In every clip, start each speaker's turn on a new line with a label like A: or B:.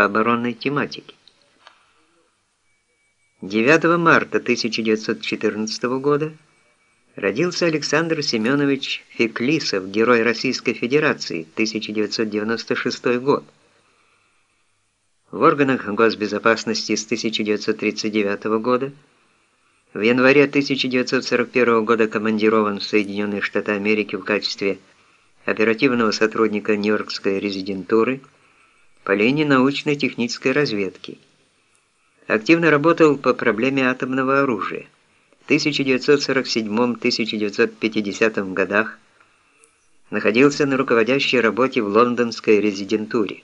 A: по оборонной тематике. 9 марта 1914 года родился Александр Семенович Феклисов, герой Российской Федерации, 1996 год. В органах госбезопасности с 1939 года, в январе 1941 года командирован в Соединенные Штаты Америки в качестве оперативного сотрудника Нью-Йоркской резидентуры по линии научно-технической разведки. Активно работал по проблеме атомного оружия. В 1947-1950 годах находился на руководящей работе в лондонской резидентуре.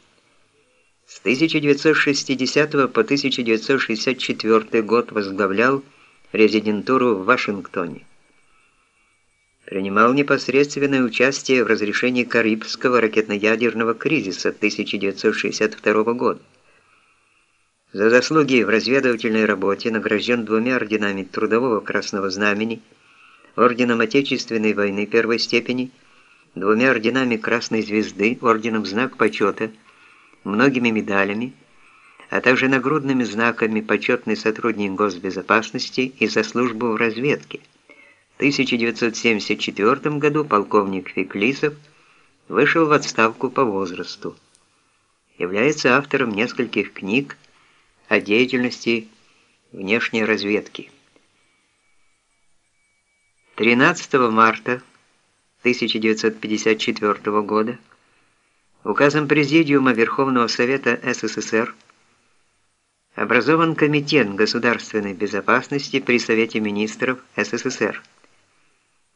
A: С 1960 по 1964 год возглавлял резидентуру в Вашингтоне принимал непосредственное участие в разрешении Карибского ракетно-ядерного кризиса 1962 года. За заслуги в разведывательной работе награжден двумя орденами Трудового Красного Знамени, орденом Отечественной войны первой степени, двумя орденами Красной Звезды, орденом Знак Почета, многими медалями, а также нагрудными знаками «Почетный сотрудник госбезопасности» и «За службу в разведке». 1974 году полковник Феклисов вышел в отставку по возрасту. Является автором нескольких книг о деятельности внешней разведки. 13 марта 1954 года указом Президиума Верховного Совета СССР образован Комитет государственной безопасности при Совете министров СССР.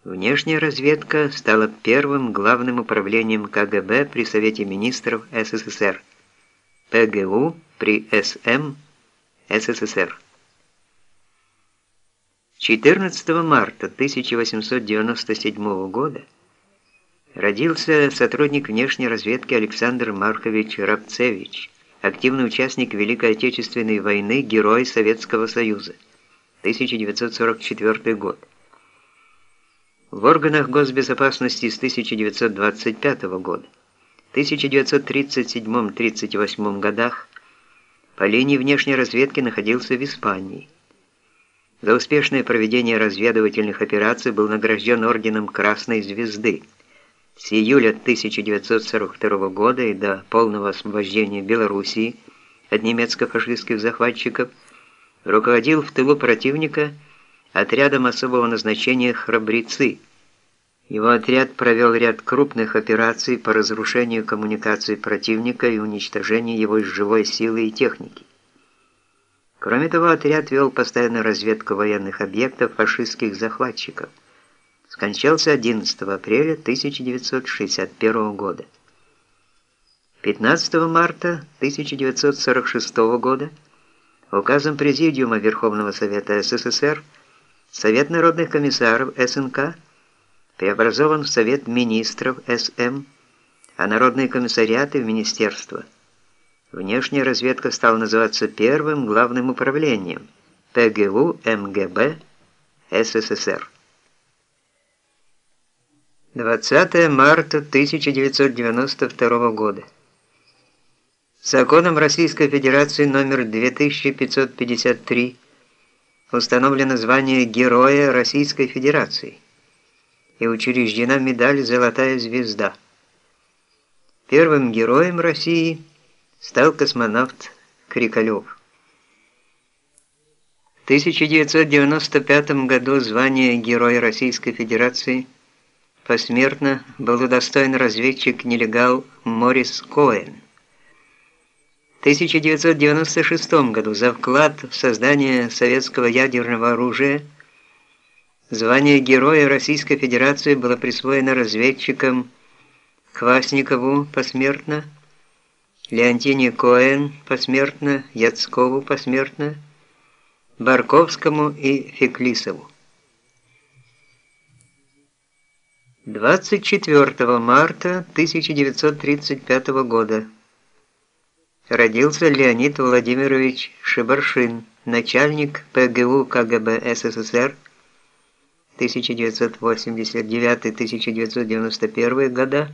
A: Внешняя разведка стала первым главным управлением КГБ при Совете министров СССР, ПГУ при СМ СССР. 14 марта 1897 года родился сотрудник внешней разведки Александр Маркович Рабцевич, активный участник Великой Отечественной войны, герой Советского Союза, 1944 год. В органах госбезопасности с 1925 года, 1937-38 годах по линии внешней разведки находился в Испании. За успешное проведение разведывательных операций был награжден орденом Красной Звезды. С июля 1942 года и до полного освобождения Белоруссии от немецко-фашистских захватчиков руководил в тылу противника отрядом особого назначения «Храбрецы». Его отряд провел ряд крупных операций по разрушению коммуникаций противника и уничтожению его живой силы и техники. Кроме того, отряд вел постоянную разведку военных объектов фашистских захватчиков. Скончался 11 апреля 1961 года. 15 марта 1946 года указом Президиума Верховного Совета СССР Совет народных комиссаров СНК преобразован в Совет министров СМ, а народные комиссариаты в министерство. Внешняя разведка стала называться первым главным управлением ПГУ МГБ СССР. 20 марта 1992 года. Законом Российской Федерации номер 2553 установлено звание Героя Российской Федерации и учреждена медаль «Золотая звезда». Первым героем России стал космонавт Крикалев. В 1995 году звание Героя Российской Федерации – посмертно был удостоен разведчик-нелегал Морис Коэн. В 1996 году за вклад в создание советского ядерного оружия звание Героя Российской Федерации было присвоено разведчикам Квасникову посмертно, Леонтине Коэн посмертно, Яцкову посмертно, Барковскому и Феклисову. 24 марта 1935 года родился Леонид Владимирович Шибаршин, начальник ПГУ КГБ СССР 1989-1991 года,